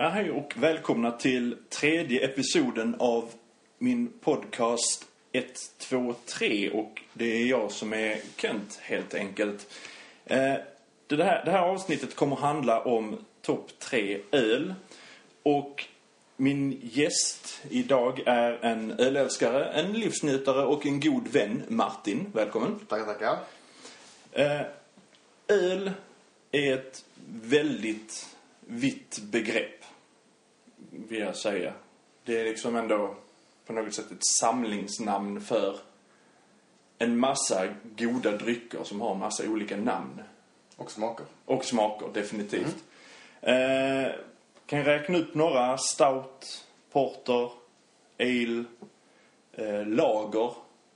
Ja, hej och välkomna till tredje episoden av min podcast 123 och det är jag som är Kent helt enkelt. Eh, det, här, det här avsnittet kommer handla om topp tre öl och min gäst idag är en ölälskare, en livsnjutare och en god vän, Martin. Välkommen. Tackar, tackar. Eh, öl är ett väldigt vitt begrepp, vill jag säga. Det är liksom ändå på något sätt ett samlingsnamn för en massa goda drycker som har massa olika namn. Och smaker. Och smaker, definitivt. Eh, kan jag räkna upp några. Stout, porter, ale, eh, lager,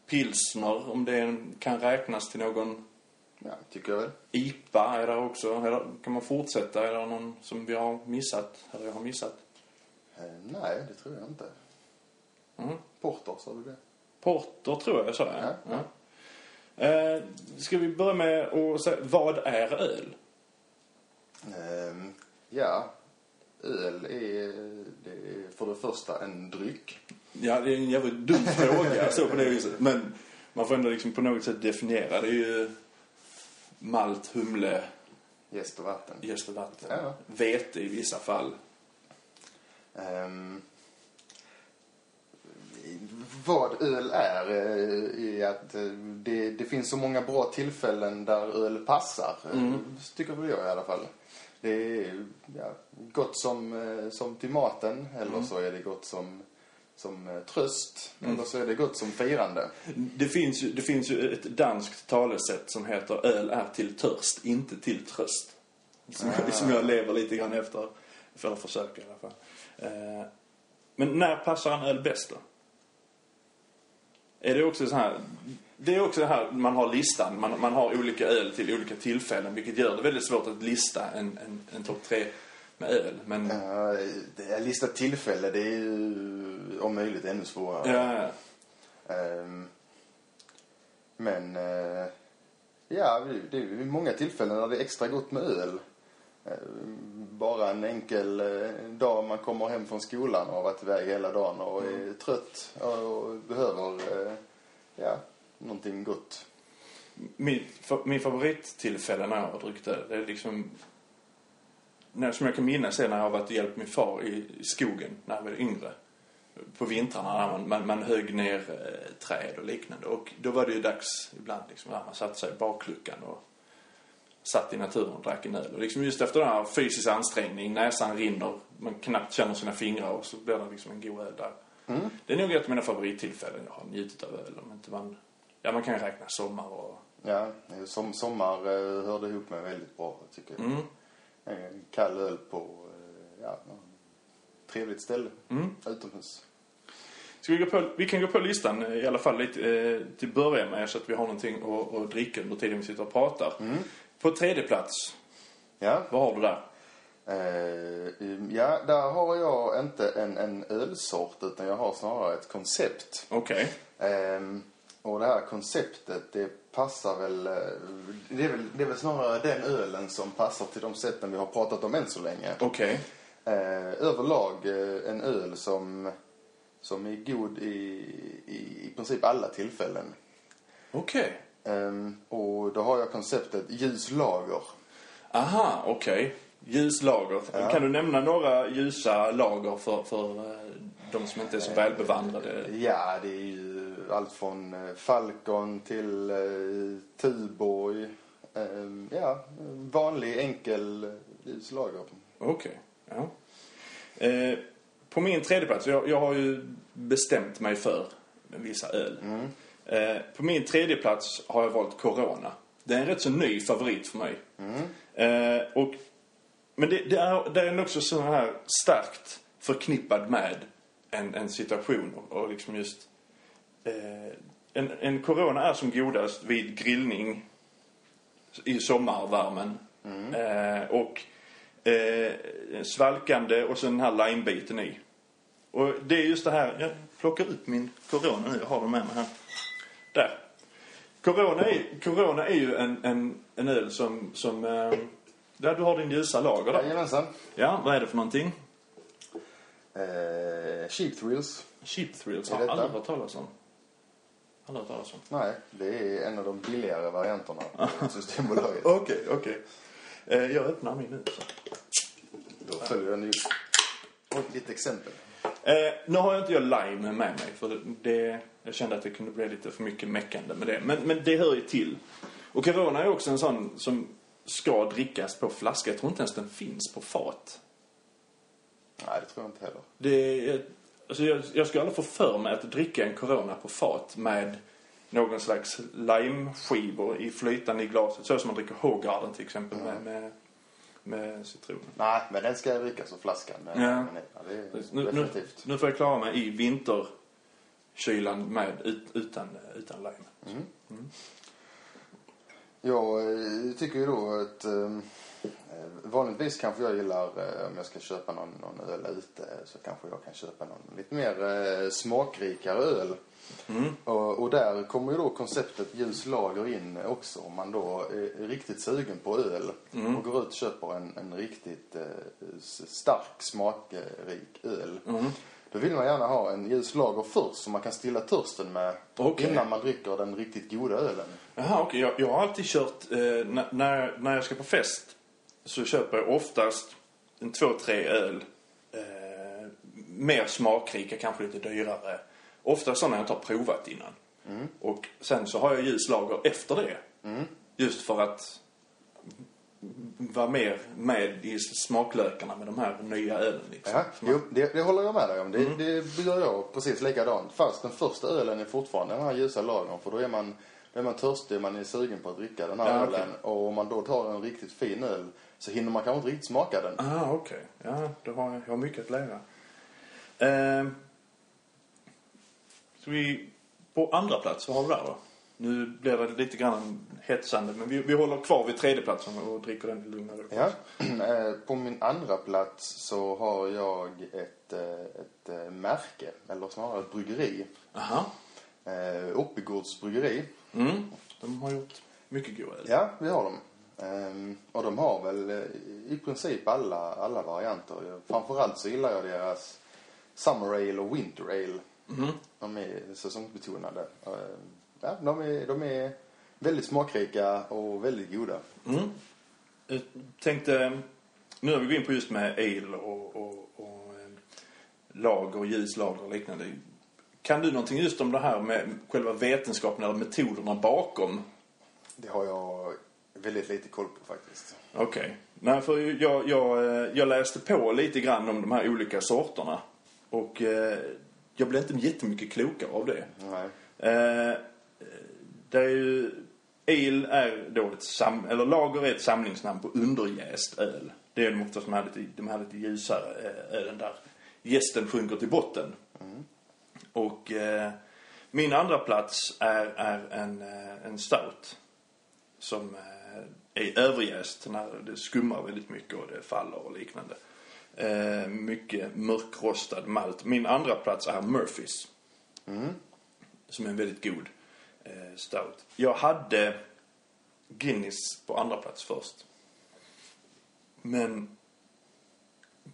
pilsner, om det kan räknas till någon Ja, tycker jag väl. IPA är där också. Eller, kan man fortsätta? Är det någon som vi har missat? Eller jag har missat? Eh, nej, det tror jag inte. Mm. Porter, sa du det? Porter tror jag jag sa. Ja. Ja. Eh, ska vi börja med att säga, vad är öl? Ehm, ja, öl är, det är för det första en dryck. Ja, det är en jävligt dum fråga så på det viset. Men man får ändå liksom på något sätt definiera. Det är ju malt, humle, Jäst och vatten. jäst och vatten. Ja. Vete i vissa fall. Ehm, vad öl är, eh, är att eh, det, det finns så många bra tillfällen där öl passar. eh, Tycker väl jag i alla fall. Det är ja, gott som, som till maten, eller så är det gott som, som tröst, eller så är det gott som firande. Det finns, ju, det finns ju ett danskt talesätt som heter öl är till törst, inte till tröst. Som, jag, som jag lever lite grann efter. För att försöka i alla fall. Eh, men när passar en öl bäst då? Är det också så här... Det är också det här man har listan. Man, man har olika öl till olika tillfällen. Vilket gör det väldigt svårt att lista en, en, en topp tre med öl. Men... Ja, det är listat tillfälle, det är ju om möjligt ännu svårare. Ja, Ehm, men eh, ja, det är ju många tillfällen när det är extra gott med öl. Ehm, bara en enkel eh, dag man kommer hem från skolan och har varit iväg hela dagen och är trött och behöver eh, ja, någonting gott. Min, fa- min favorittillfälle när jag har druckit öl, det är liksom... När, som jag kan minnas är när jag har varit och hjälpt min far i, i skogen när jag var yngre. På vintrarna när man, man, man högg ner eh, träd och liknande. Och då var det ju dags ibland liksom, när man satte sig i bakluckan och satt i naturen och drack en öl. Och liksom just efter den här fysisk ansträngning, näsan rinner, man knappt känner sina fingrar och så blir det liksom en god öl där. Det är nog ett av mina favorittillfällen jag har njutit av öl. Om inte man, ja, man kan ju räkna sommar och Ja, som, sommar eh, hörde ihop med väldigt bra tycker jag. En kall öl på eh, ja, trevligt ställe utomhus. Ska vi, gå på, vi kan gå på listan eh, i alla fall lite eh, till att börja med så att vi har någonting att, att dricka under tiden vi sitter och pratar. På tredje plats, Ja, vad har du där? Eh, ja, där har jag inte en, en ölsort utan jag har snarare ett koncept. Okej. Ehm, och det här konceptet det passar väl, eh, det är väl, det är väl snarare den ölen som passar till de sätten vi har pratat om än så länge. Okej. Eh, överlag eh, en öl som, som är god i, i, i princip alla tillfällen. Okej. Ehm, och då har jag konceptet ljus lager. Aha, okej. Ljuslager. Kan du nämna några ljusa lager för, för eh, de som inte är så välbevandrade? Ja, det är ju allt från eh, Falcon till eh, Tuborg. Eh, ja, vanlig enkel eh, ljuslager. Okej. Ja. Eh, på min tredje plats, jag, jag har ju bestämt mig för vissa öl. Eh, på min tredje plats har jag valt Corona. Det är en rätt så ny favorit för mig. Eh, och, men det, det, är, det är också så här starkt förknippad med en, en situation och, och liksom just eh, en, en Corona är som godast vid grillning i sommarvärmen. Eh, och eh, svalkande och sen den här limebiten i. Och det är just det här, jag plockar ut min Corona nu, jag har den med mig här. Där. Corona är, Corona är ju en, en, en öl som, som eh, där du har din ljusa lager där. Jajamensan. Ja, vad är det för någonting? Eh, Cheap Thrills. Cheap Thrills har jag aldrig hört talas om. Aldrig hört talas om. Nej, det är en av de billigare varianterna på Systembolaget. Okej, okej. Eh, Jag öppnar min nu. Så. Då följer den ju ett exempel. Eh, nu har jag inte jag lime med mig för det, jag kände att det kunde bli lite för mycket meckande med det. Men, men det hör ju till. Och Corona är också en sån som ska drickas på flaska. Jag tror inte ens den finns på fat. Nej, det tror jag inte heller. Det alltså jag, jag skulle aldrig få för mig att dricka en Corona på fat med någon slags limeskivor i flytande i glaset. Så som man dricker Hogarden till exempel med, med, med citron. Nej, men den ska drickas ur flaskan. Men, Ja. det är Nu, nu, definitivt. nu får jag klara mig i vinterkylan med, ut, utan, utan lime. Jag eh, tycker ju då att eh, vanligtvis kanske jag gillar eh, om jag ska köpa någon, någon öl ute så kanske jag kan köpa någon lite mer eh, smakrikare öl. Mm. Och, och där kommer ju då konceptet ljus lager in också. Om man då är riktigt sugen på öl Mm. och går ut och köper en, en riktigt eh, stark smakrik öl. Mm. Då vill man gärna ha en ljus lager först så man kan stilla törsten med Okej. innan man dricker den riktigt goda ölen. Jaha, okej. Jag, jag har alltid kört, eh, när, när jag ska på fest så köper jag oftast en två, tre öl. Eh, mer smakrika, kanske lite dyrare. Ofta sådana jag inte har provat innan. Och sen så har jag ljuslager efter det. Just för att vara mer med i smaklökarna med de här nya ölen. Liksom. Ja, jo, det, det håller jag med dig om. Det, det gör jag precis likadant. Fast den första ölen är fortfarande den här ljusa lagern. För då är man, då är man törstig, man är sugen på att dricka den här Ja, ölen. Och om man då tar en riktigt fin öl så hinner man kanske inte riktigt smaka den. Ah, okej. Ja, då har jag, jag har mycket att lära. Eh, så vi, på andra plats, vad har vi där då? Nu blir det lite grann hetsande, men vi, vi håller kvar vid tredjeplatsen och dricker den i lugn och. Ja. Eh, På min andra plats så har jag ett, eh, ett eh, märke, eller snarare ett bryggeri. Aha. Oppigårds bryggeri. Mm. De har gjort mycket god öl. Ja, vi har dem. Ehm, och de har väl eh, i princip alla, alla varianter. Framförallt så gillar jag deras Summer Ale och Winter Ale. Mhm. De är säsongsbetonade. Ehm, ja, de, är, de är väldigt smakrika och väldigt goda. Mm. Jag tänkte, nu har vi gått in på just med ale och, och, och eh, lager, ljuslager och liknande. Kan du någonting just om det här med själva vetenskapen eller metoderna bakom Det har jag väldigt lite koll på faktiskt. Okej. Nej, för jag, jag, eh, jag läste på lite grann om de här olika sorterna. Och eh, jag blev inte jättemycket klokare av det. Nej. Eh, det är ju... Ale är då ett sam... Eller lager är ett samlingsnamn på underjäst öl. Det är de ofta som här lite, de här lite ljusare eh, ölen där jästen sjunker till botten. Och eh, min andra plats är, är en, eh, en stout. Som eh, är överjäst när det skummar väldigt mycket och det faller och liknande. Eh, mycket mörkrostad malt. Min andra plats är Murphys. Som är en väldigt god eh, stout. Jag hade Guinness på andra plats först. Men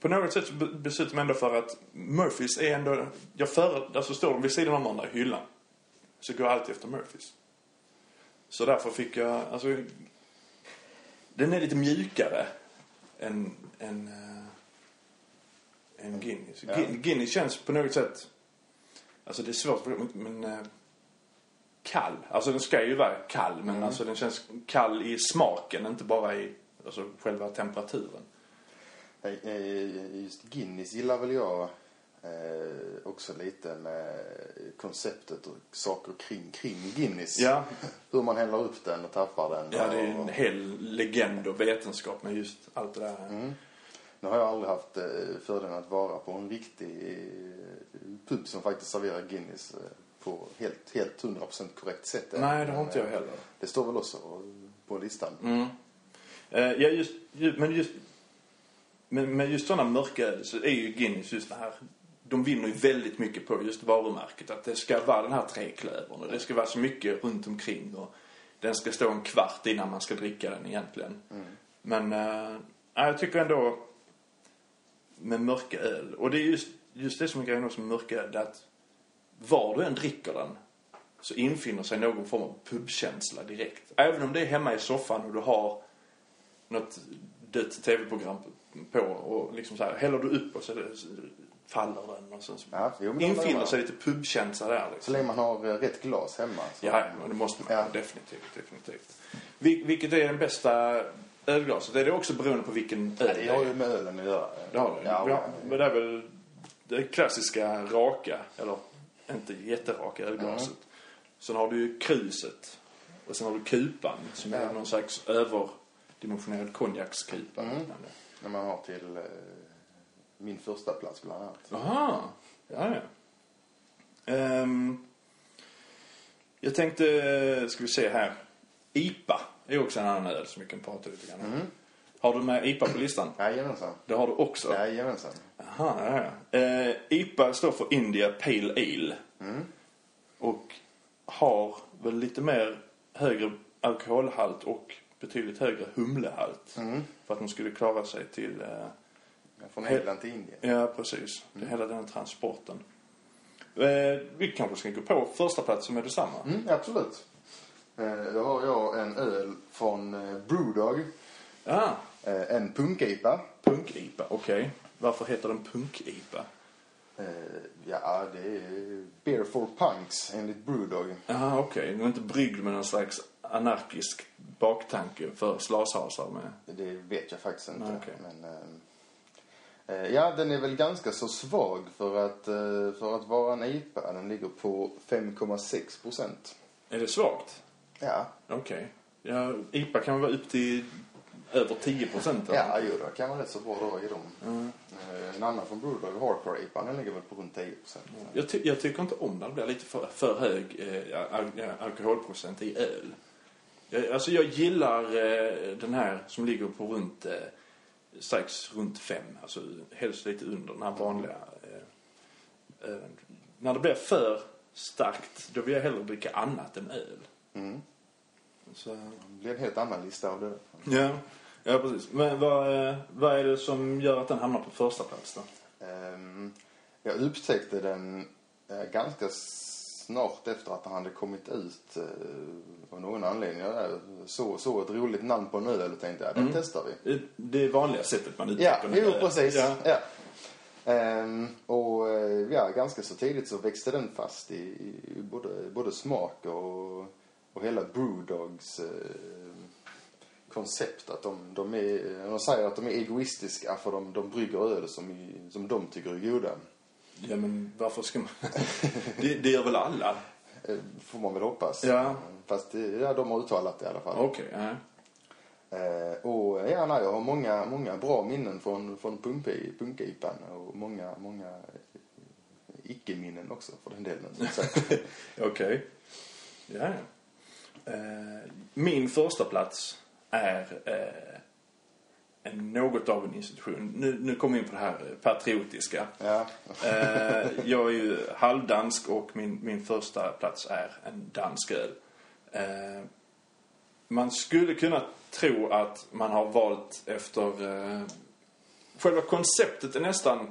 på något sätt så beslutade jag mig ändå för att Murphys är ändå... Jag före, alltså står de vid sidan om varandra i hyllan. Så går jag alltid efter Murphys. Så därför fick jag, alltså... Den är lite mjukare än, än, äh, än Guinness. Ja. Guinness känns på något sätt... Alltså det är svårt, men... äh, kall. Alltså den ska ju vara kall, men alltså den känns kall i smaken, inte bara i alltså, själva temperaturen. Eh, Just Guinness gillar väl jag eh, också lite med konceptet och saker kring, kring Guinness. Ja. Hur man häller upp den och tappar den. Ja, det är en hel legend och vetenskap med just allt det där. Mm. Nu har jag aldrig haft eh, fördelen att vara på en riktig eh, pub som faktiskt serverar Guinness eh, på helt, helt 100% korrekt sätt. Nej, det har Men, inte jag heller. Det står väl också på listan. Mm. Ja, just, ju- men just... Men med just sådana mörka så är ju Guinness just det här... De vinner ju väldigt mycket på just varumärket. Att det ska vara den här treklövern och det ska vara så mycket runt omkring och den ska stå en kvart innan man ska dricka den egentligen. Men eh, ja, jag tycker ändå med mörka öl. Och det är just, just det som är grejen också med mörköl, det är att var du än dricker den så infinner sig någon form av pubkänsla direkt. Även om det är hemma i soffan och du har något dött tv-program på och liksom så här, häller du upp och så faller den och sen så Ja, jo, det infinner sig lite pubkänsla där Så liksom. länge man har eh, rätt glas hemma. Så. Ja, det måste man. Ja. Definitivt, definitivt. Vil, vilket är den bästa ölglaset? Är det också beroende på vilken öl Ja, det har ju med ölen att göra. det har det. Ja, Ja, men det är väl det klassiska raka, eller inte jätteraka ölglaset. Sen har du ju kruset. Och sen har du kupan som är någon slags överdimensionerad konjakskupa. Mm. När man har till eh, min första plats bland annat. Aha, ja ja. Ehm, jag tänkte, ska vi se här. IPA är också en annan öl som vi kan prata lite grann. Mm. Har du med IPA på listan? Jajamensan. Det har du också? Jajamensan. Aha, ja, ja. Eh, IPA står för India Pale Ale. Mm. Och har väl lite mer högre alkoholhalt och betydligt högre humlehalt. Mm. För att de skulle klara sig till, eh, Från England till Indien. ja precis, det hela den transporten. Eh, vi kanske ska gå på första platsen med detsamma. Mm, absolut. Eh, då har jag en öl från eh, Brewdog. Ah, Eh, en punk-IPA. punk-IPA, okej. Varför heter den punk-IPA? Eh, ja, det är Beer for Punks enligt Brewdog. Jaha, okej. Den är inte bryggd med någon slags anarkisk baktanke för slashasar med. Det vet jag faktiskt inte. Nej, okej. Men, eh, eh, ja, den är väl ganska så svag för att, eh, för att vara en IPA. Den ligger på 5,6 procent. Är det svagt? Ja, Okej. Ja, IPA kan vara upp till över 10 procent. ja jo, då kan man rätt så bra dra i dem. Mm. Eh, en annan från Brewdog, Hardcore IPA, den ligger väl på runt 10 procent. Jag, ty jag tycker inte om när det blir lite för, för hög eh, alkoholprocent i öl. Jag, alltså jag gillar eh, den här som ligger på runt eh, strax runt fem. Alltså helst lite under den här vanliga. Eh, ölen. när det blir för starkt då vill jag hellre dricka annat än öl. Mm. Så, Det blir en helt annan lista av det. ja, ja, precis. Men vad, eh, vad är det som gör att den hamnar på första plats då? Ehm, jag upptäckte den eh, ganska snart efter att den hade kommit ut eh, av någon anledning. Jag så, så ett roligt namn på en öl och tänkte, ja, den testar vi. Det- vanliga sättet man Ja, upptäcker jo precis. Ja. Ja. Ehm, och eh, ja, ganska så tidigt så växte den fast i, i både, både smak och, och hela Brewdogs eh, koncept. Att de, de, är, de säger att de är egoistiska för de, de brygger öl som, som de tycker är goda. Ja, men varför ska man... det, det gör väl alla? Eh, Får man väl hoppas. Ja. Fast det, ja, de har uttalat det i alla fall. Okej, ja. Eh, och ja, nej, jag har många, många bra minnen från, från punk- punkipan och många, många eh, icke-minnen också för den delen. Okej. Ja, ja. Eh, min första plats är eh, något av en institution. Nu, nu kommer vi in på det här patriotiska. ja. Eh, jag är ju halvdansk och min, min första plats är en dansk öl. Eh, man skulle kunna tro att man har valt efter... Eh, själva konceptet är nästan...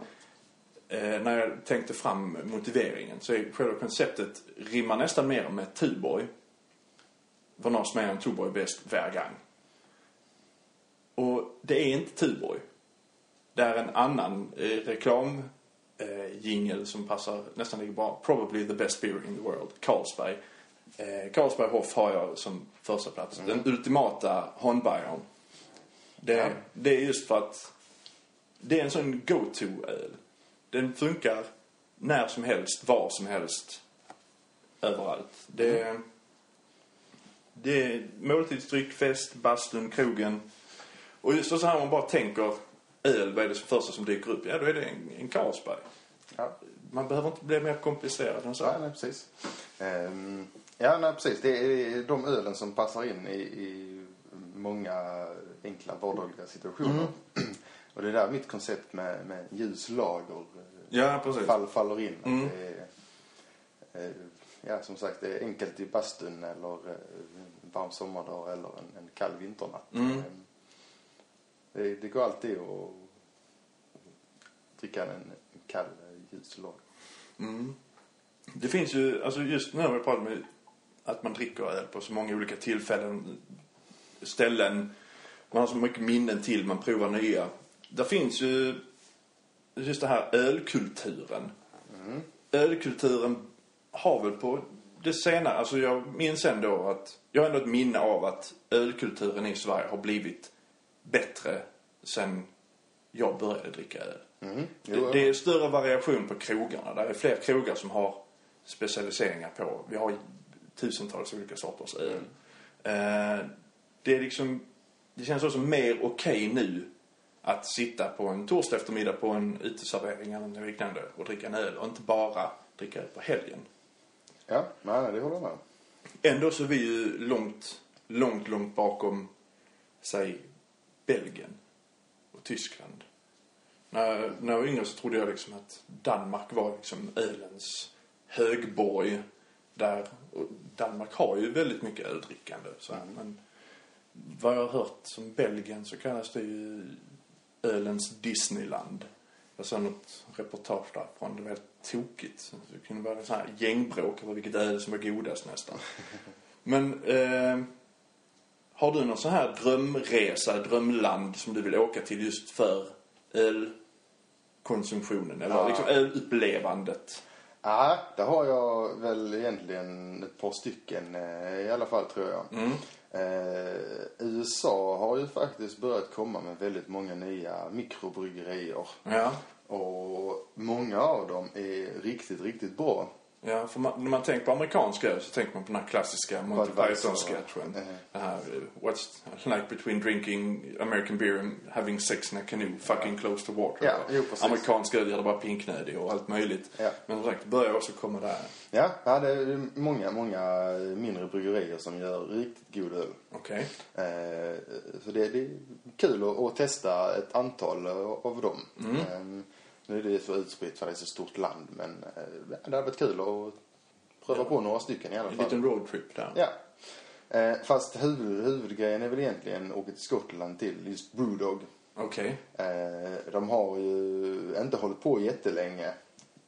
Eh, när jag tänkte fram motiveringen så är själva konceptet rimmar nästan mer med Tuborg. Vad någon som är en Tuborg bäst varje gång. Och det är inte Tuborg. Det är en annan eh, reklam eh, som passar nästan lika bra. Probably the best beer in the world. Carlsberg. Eh, Carlsberg Hoff har jag som första plats. Den ultimata Honbayern. Det, Ja. det är just för att det är en sån go-to-öl. Den funkar när som helst, var som helst, överallt. Det, det är måltidsdryck, fest, bastun, krogen. Och just så här man bara tänker öl, vad är det första som dyker upp? Ja, då är det en, en Carlsberg. ja. Man behöver inte bli mer komplicerad än så. Ja, nej, precis. Ehm, ja, nej, precis. Det är de ölen som passar in i, i många enkla vardagliga situationer. Och det är där mitt koncept med, med ljus lager eh, Ja, precis. fall, faller in. Mm. Är, eh, ja, som sagt, det är enkelt i bastun eller eh, en varm sommardag eller en, en kall vinternatt. Mm. Det, går alltid att dricka en, en kall ljus lag. Det finns ju, alltså just nu har vi pratat med att man dricker öl på så många olika tillfällen, ställen, man har så mycket minnen till, man provar nya. Det finns ju just det här ölkulturen. Ölkulturen har väl på det senare, alltså jag minns ändå att, jag har ändå ett minne av att ölkulturen i Sverige har blivit bättre sen jag började dricka öl. Mm. Det, det är större variation på krogarna. Det är fler krogar som har specialiseringar på. Vi har tusentals olika sorters öl. Eh, det är liksom, det känns också mer okej nu att sitta på en torsdag eftermiddag på en uteservering eller något liknande och dricka en öl och inte bara dricka öl på helgen. Ja, nej, nej, det håller jag med. Ändå så är vi ju långt, långt, långt bakom, säg, Belgien och Tyskland. När, när jag var yngre så trodde jag liksom att Danmark var liksom ölens högborg. Där, och Danmark har ju väldigt mycket öldrickande. Så, här, Men vad jag har hört som Belgien så kallas det ju ölens Disneyland. Jag såg något reportage därifrån. Det var helt tokigt. Det kunde vara så här gängbråk över vilket öl som var godast nästan. Men eh, har du någon sån här drömresa, drömland som du vill åka till just för ölkonsumtionen? Eller Ja. liksom ölupplevandet? Ja, det har jag väl egentligen ett par stycken eh, i alla fall tror jag. Mm. Eh, USA har ju faktiskt börjat komma med väldigt många nya mikrobryggerier. Ja. Och många av dem är riktigt, riktigt bra. Ja, för man, när man tänker på amerikansk öl så tänker man på den här klassiska Monty Python-sketchen. ja. Det här, eh, what's like between drinking American beer and having sex in a canoe, fucking close to water. Ja, jo. Amerikansk öl gör det bara pinknödig och allt möjligt. Ja. Men som sagt, börjar också komma där. Ja, ja det är många, många mindre bryggerier som gör riktigt god öl. Okej. Eh, så det, det är kul att, att testa ett antal av dem. Eh, nu är det så utspritt för det är så stort land men eh, det hade varit kul att pröva på några stycken i alla En fall. liten roadtrip där. Ja. Eh, fast huvud, huvudgrejen är väl egentligen att åka till Skottland till just Brewdog. Okej. Eh, de har ju inte hållit på jättelänge.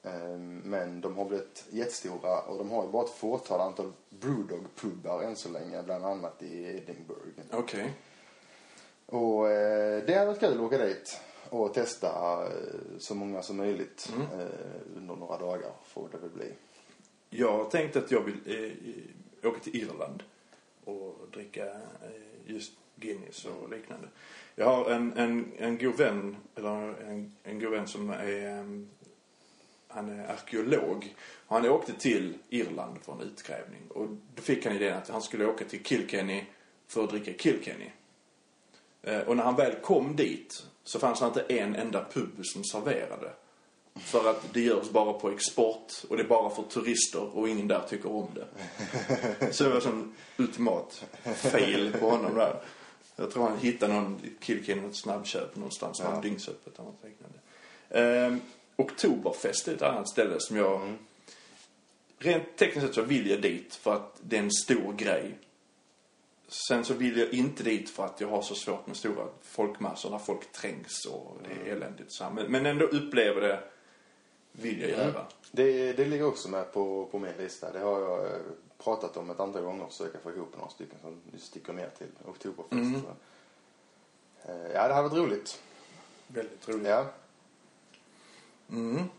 Eh, men de har blivit jättestora och de har ju bara ett fåtal antal Brewdog-pubbar än så länge. Bland annat i Edinburgh. Okej. Och eh, det hade varit kul att åka dit och testa eh, så många som möjligt Mm. eh, under några dagar får det väl bli. Jag har tänkt att jag vill eh, åka till Irland och dricka eh, just Guinness och liknande. Jag har en, en, en god vän, eller en, en god vän som är, eh, han är arkeolog. Han åkte till Irland för en utgrävning. Och då fick han idén att han skulle åka till Kilkenny för att dricka Kilkenny. Eh, och när han väl kom dit så fanns det inte en enda pub som serverade. För att det görs bara på export och det är bara för turister och ingen där tycker om det. Så det var sån ultimat fail på honom där. Jag tror han hittade någon Kilkenny, något snabbköp någonstans, Ja. någon dygnsöppet eller något liknande. Ehm, Oktoberfest är ett annat ställe som jag... Rent tekniskt sett så vill jag dit för att det är en stor grej. Sen så vill jag inte dit för att jag har så svårt med stora folkmassor där folk trängs och det är eländigt. Så. Men, men ändå uppleva det vill jag göra. Det, det ligger också med på, på min lista. Det har jag eh, pratat om ett antal gånger och försöka få ihop några stycken som sticker ner till Oktoberfest. Mm. Så, eh, Ja, det hade varit roligt. Väldigt roligt. Ja. Mm.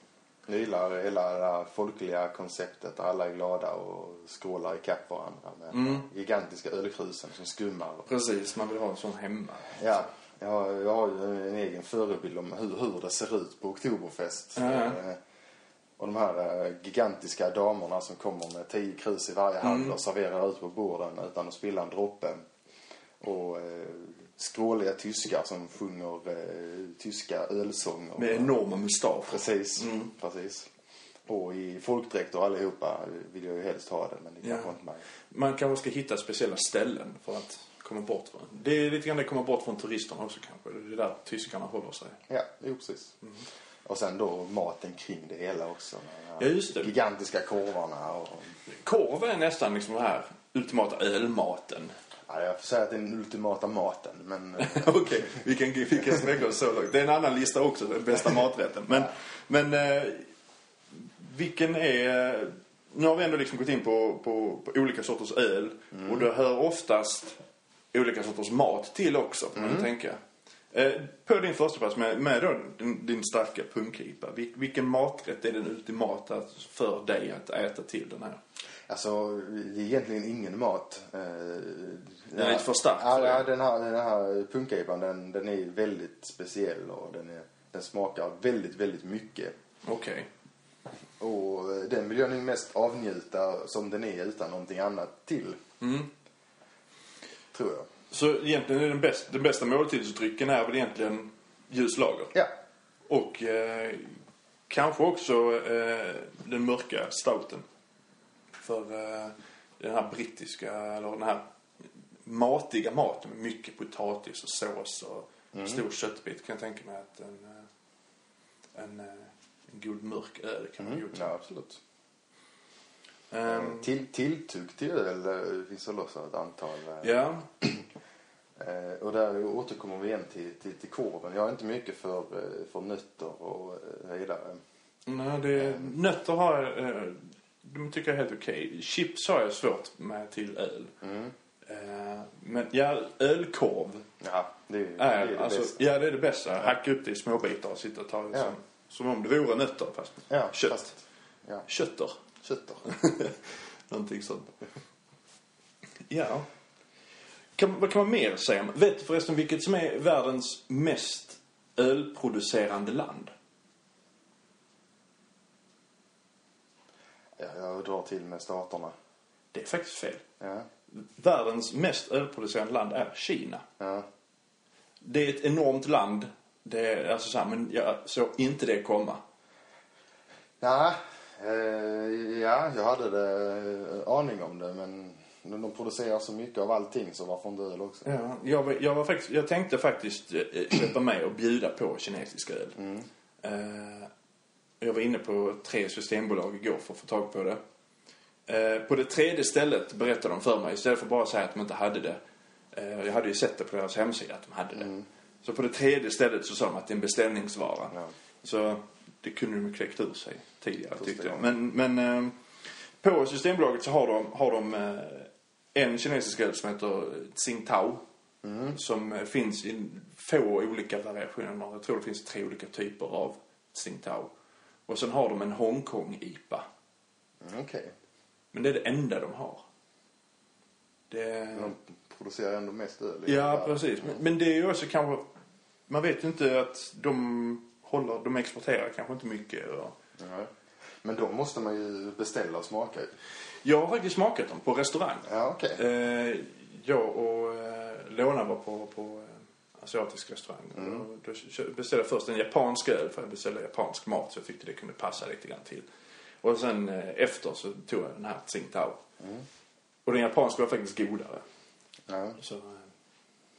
Jag gillar hela det här folkliga konceptet där alla är glada och skålar ikapp varandra med Mm. gigantiska ölkrusen som skummar. Precis, man vill ha en sån hemma. Ja, jag, har- jag har ju en egen förebild om hur, hur det ser ut på Oktoberfest. Eh, Och de här eh, gigantiska damerna som kommer med tio krus i varje hand Mm. och serverar ut på borden utan att spilla en droppe. Och eh, skråliga tyskar som sjunger eh, tyska ölsånger. Med enorma mustascher. Precis, Mm. precis. Och i folkdräkter allihopa vill jag ju helst ha det, men det Ja. kanske inte mig. Man kanske ska hitta speciella ställen för att komma bort från. Det är lite grann det komma bort från turisterna också kanske. Det är där tyskarna håller sig. Ja, jo precis. Och sen då maten kring det hela också. Ja, just det. Gigantiska korvarna och... Korv är nästan liksom den här ultimata ölmaten. Ja, jag får säga att det är den ultimata maten, men... Okej, vi kan, vi kan sträcka oss så långt. Det är en annan lista också, den bästa maträtten. Men, men eh, vilken är... Nu har vi ändå liksom gått in på, på, på olika sorters öl. Och det hör oftast olika sorters mat till också, får man tänka. Eh, på din första plats med, med då din, din starka punkipa. Vil, vilken maträtt är den ultimata för dig att äta till den här? Alltså, det är egentligen ingen mat. Eh, Den är lite för stark Ja, ja, den här, den här punkipan, den, den är väldigt speciell och den, är, den smakar väldigt, väldigt mycket. Okej. Och eh, den vill jag nog mest avnjuta som den är utan någonting annat till. Mm. Tror jag. Så egentligen är den, bäst, den bästa måltidsdrycken är väl egentligen ljuslager? Ja. Och eh, kanske också eh, den mörka stouten. För eh, den här brittiska, eller den här matiga maten med mycket potatis och sås och stor köttbit kan jag tänka mig att en, eh, en, eh, en god mörk öl kan vara god till. Ja, absolut. Ehm, Till, tilltugg till öl eh, finns väl också ett antal. ja, och där återkommer vi igen till, till, till korven. Jag är inte mycket för, eh, för nötter och eh, vidare. nej, det, nötter har jag, eh, de tycker jag är helt okej. Chips har jag svårt med till öl. Mm. Eh, men ja, ölkorv Ja, det, är- det är, är det alltså, bästa. ja det är det bästa. Hacka upp det i små bitar och sitta och ta det Ja. som, som om det vore nötter fast Ja, kött. fast- Ja, Kötter. kötter. Någonting sånt. Ja. Kan, vad kan man mer säga? Vet du förresten vilket som är världens mest ölproducerande land? Ja, jag drar till med staterna. Det är faktiskt fel. Ja, Världens mest ölproducerande land är Kina. ja. Det är ett enormt land. Det är alltså så här, men jag såg inte det komma. Ja, eh, ja, jag hade det, eh, aning om det men de producerar så mycket av allting så varför inte öl också? Ja, jag, var, jag, var faktiskt, jag tänkte faktiskt eh, köpa med och bjuda på kinesisk öl. Mm. Eh, jag var inne på tre systembolag igår för att få tag på det. Eh, på det tredje stället berättade de för mig, istället för bara att säga att de inte hade det. Eh, jag hade ju sett det på deras hemsida att de hade det. Så på det tredje stället så sa de att det är en beställningsvara. Ja. Så det kunde de ju kläckt ur sig tidigare Första tyckte jag. Men, men eh, på Systembolaget så har de, har de eh, en kinesisk öl som heter Tsingtao. Som eh, finns i få olika variationer. Jag tror det finns tre olika typer av Tsingtao. Och sen har de en Hongkong-IPA. Mm, Okej. Men det är det enda de har. Det... De producerar ändå mest öl. Ja, världen. precis. Men, men det är ju också kanske... Man vet ju inte att de håller... De exporterar kanske inte mycket. Och... Ja. Men då måste man ju beställa och smaka. Jag har faktiskt smakat dem på restaurang. Ja, okej. Eh, jag och eh, Lona var på, på eh, asiatisk restaurang. Och då beställde jag först en japansk öl för jag beställde japansk mat så jag tyckte det kunde passa lite grann till. Och sen efter så tog jag den här Tsingtao. Och den japanska var faktiskt godare. Ja. Så,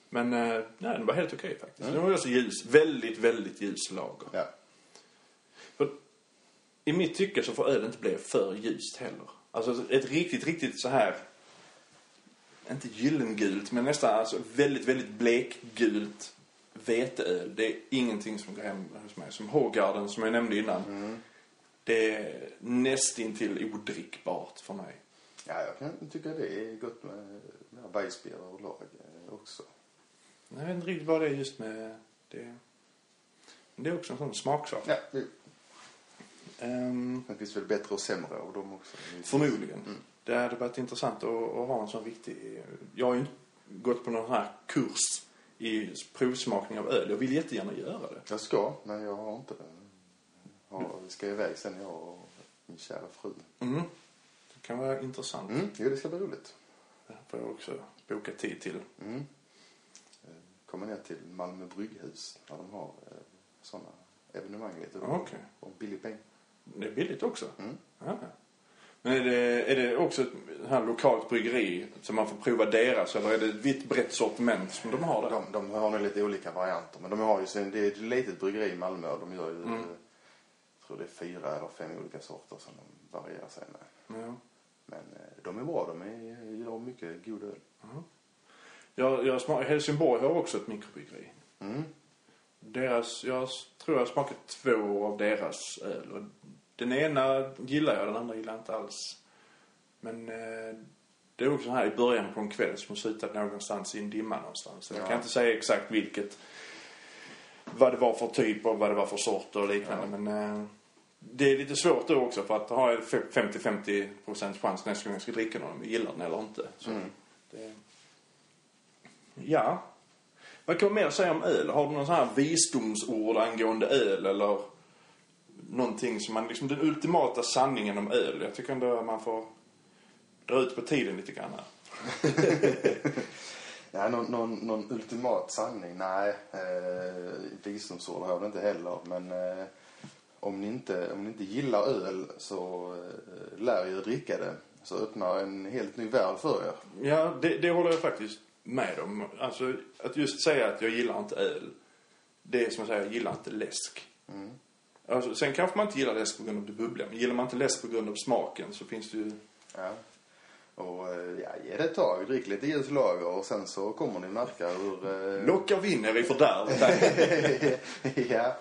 men nej, den var helt okej faktiskt. Den var också ljus. Väldigt, väldigt ljus lager. ja. I mitt tycke så får öl inte bli för ljust heller. Alltså ett riktigt, riktigt så här inte gyllengult, men nästan alltså väldigt, väldigt blekgult veteöl. Det är ingenting som går hem hos mig. Som Hågarden, som jag nämnde innan. Det är nästintill odrickbart för mig. ja, jag kan tycka det är gott med, med Weissbier och lag eh, också. Jag vet inte riktigt vad det är just med det. Men det är också en sån smaksak. Ja, det, Ehm, det finns väl bättre och sämre av dem också. Förmodligen. Det hade varit intressant att, att ha en sån riktig... Jag har ju inte gått på någon här kurs i provsmakning av öl. Jag vill jättegärna göra det. Jag ska, men jag har inte det. Ja, vi ska iväg sen jag och min kära fru. Mm. Det kan vara intressant. Mm, jo, det ska bli roligt. Det får jag också boka tid till. Mm. Eh, Kommer ner till Malmö brygghus där de har eh, sådana evenemang lite. Okej. Och billig peng. Det är billigt också. Mm. Ja. Men är det, är det också ett här lokalt bryggeri som man får prova deras eller är det ett vitt brett sortiment som de har där? De, de har nog lite olika varianter. Men de har ju sin, det är ett litet bryggeri i Malmö och de gör ju, Mm. jag tror det är fyra eller fem olika sorter som de varierar sig med. Ja. Men eh, de är bra, de är, gör mycket god öl. Jag, jag smak, Helsingborg har också ett mikrobryggeri. Mm. Deras, jag tror jag smakat två av deras öl och Den ena gillar jag, den andra gillar jag inte alls. Men eh, det är också så här i början på en kväll som slutade någonstans i en dimma någonstans. Så Jag Ja. kan inte säga exakt vilket, vad det var för typ och vad det var för sort och liknande. Men eh, det är lite svårt då också för att har jag 50-50 procents chans nästa gång jag ska dricka någon om jag gillar den eller inte. Mm. det... Ja. Vad kan man mer säga om öl? Har du någon sån här visdomsord angående öl eller någonting som man liksom, den ultimata sanningen om öl? Jag tycker ändå att man får dra ut på tiden lite grann här. Ja, någon, någon, någon ultimat sanning? Nej, eh, visdomsord har jag väl inte heller. Men eh, om, ni inte, om ni inte gillar öl så eh, lär er dricka det. Så öppnar en helt ny värld för er. Ja, det, det håller jag faktiskt med om. Alltså, att just säga att jag gillar inte öl. Det är som att säga, jag gillar inte läsk. Mm. Alltså, sen kanske man inte gillar läsk på grund av det bubbliga. Men gillar man inte läsk på grund av smaken så finns det ju... Ja. Och eh, ja, ge det ett tag. Drick lite ljus lager och sen så kommer ni märka hur... Eh, Lockar vinner i fördärvet. ja.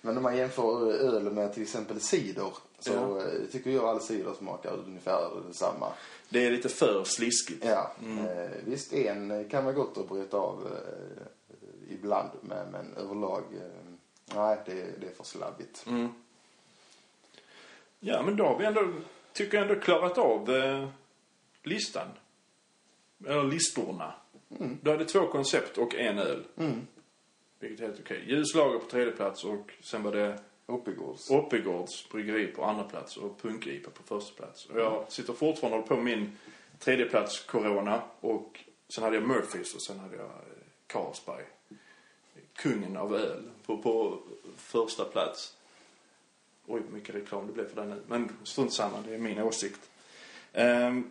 Men om man jämför öl med till exempel cider så Ja. eh, tycker jag all cider smakar ungefär samma. Det är lite för sliskigt. Ja, eh, visst en kan vara gott att bryta av eh, ibland men, men överlag eh, nej det, det är för slabbigt. Mm. Ja, men då har vi ändå, tycker jag ändå klarat av eh, listan. Eller listorna. Du hade två koncept och en öl. Mm. Vilket är helt okej. Ljuslager på tredje plats och sen var det Oppigårds. Oppigårds bryggeri på andra plats och Punk-IPA på första plats. Och jag sitter fortfarande på min tredje plats Corona och sen hade jag Murphys och sen hade jag eh, Carlsberg. Kungen av öl på, på första plats. Oj, vad mycket reklam det blev för den nu. Men strunt samma, det är min åsikt. Um,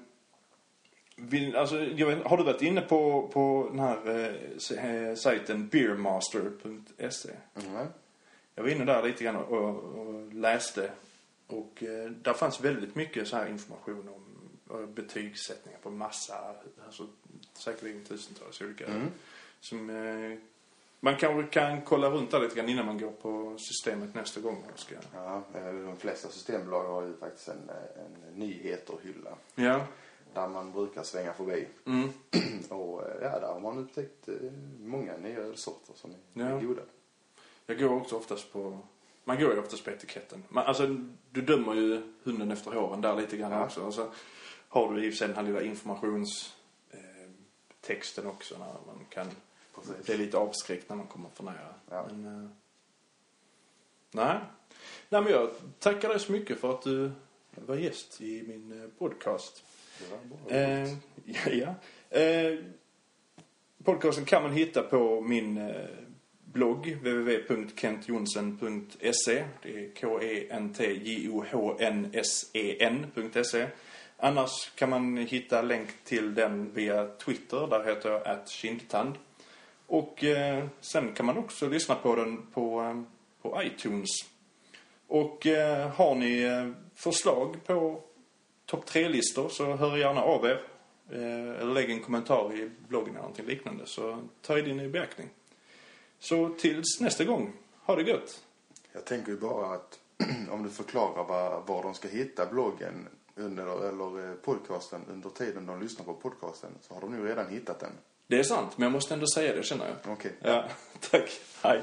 vill, alltså, jag vet, har du varit inne på, på den här eh, sajten beermaster.se? Mm. Jag var inne där lite grann och, och, och läste. Och eh, där fanns väldigt mycket så här information om eh, betygssättningar på massa, alltså säkerligen tusentals olika. Mm. Som eh, man kanske kan kolla runt där lite grann innan man går på systemet nästa gång. Ska. Ja, eh, de flesta systembolag har ju faktiskt en, en nyheter-hylla Ja. där man brukar svänga förbi. Mm. Och eh, ja, där har man upptäckt eh, många nya ölsorter som är Ja. goda. Jag går också oftast på... Man går ju oftast på etiketten. Man, alltså, du dömer ju hunden efter håren där lite grann Ja. också. Och så har du i och för sig den här lilla informations... Eh, texten också när man kan Precis. bli lite avskräckt när man kommer för nära. Ja. Men, eh, nej. nej, men jag tackar dig så mycket för att du var gäst i min eh, podcast. Det var bra. Eh, ja, ja. Eh, podcasten kan man hitta på min eh, blogg www.kentjonsen.se. Det är K-E-N-T-J-O-H-N-S-E-N.se. Annars kan man hitta länk till den via Twitter. Där heter jag att kindtand. Och eh, sen kan man också lyssna på den på, eh, på iTunes. Och eh, har ni eh, förslag på topp tre-listor så hör gärna av er. Eh, eller lägg en kommentar i bloggen eller någonting liknande så ta det in i beaktning. Så tills nästa gång, ha det gött! Jag tänker ju bara att om du förklarar var, var de ska hitta bloggen under, eller eh, podcasten under tiden de lyssnar på podcasten så har de nu redan hittat den. Det är sant, men jag måste ändå säga det känner jag. Okej. Ja, tack. Hej.